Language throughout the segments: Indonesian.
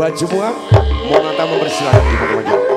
Baju muak, mau ngata mempersilahkan di maju.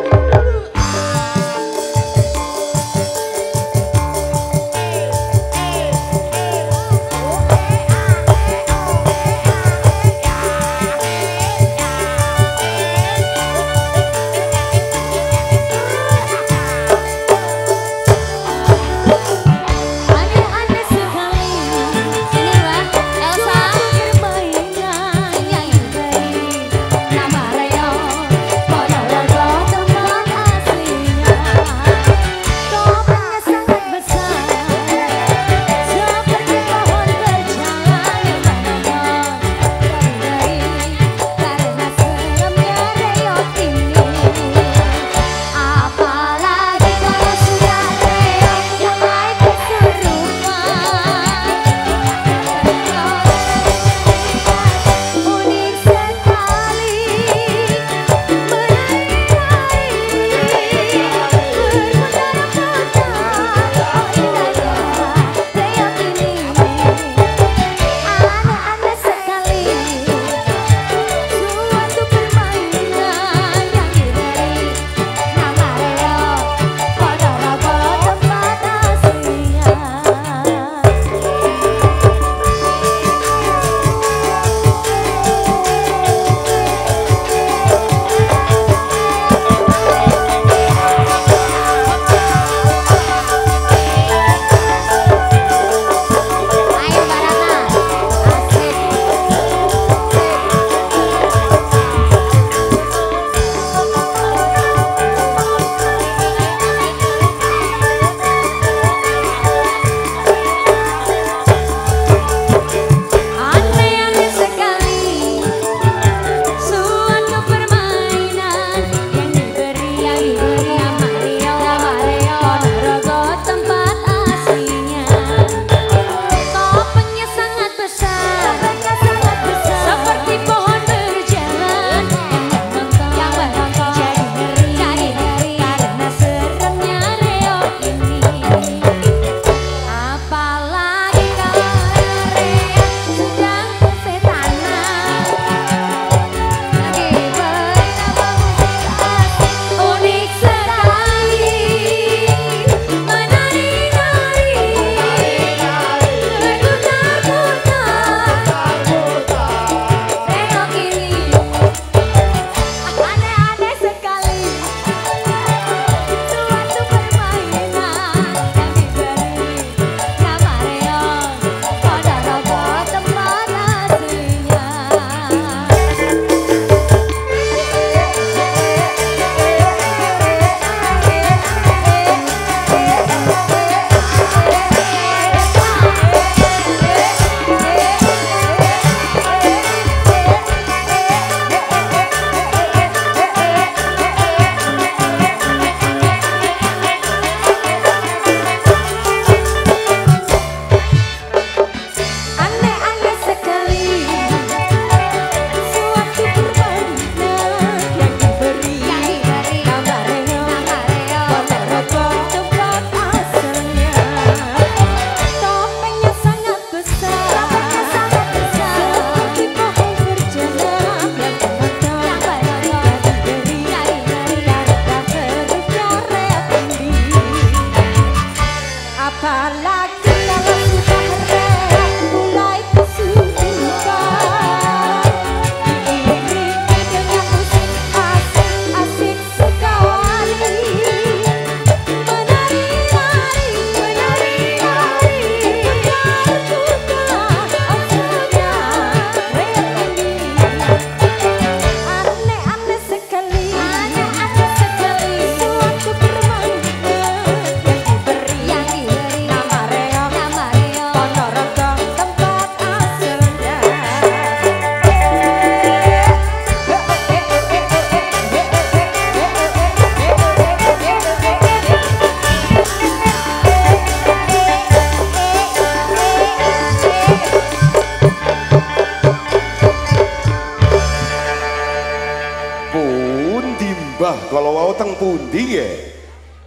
Kalau wau teng pundi ya?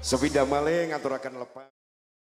Sepindah malih ngaturaken lepas.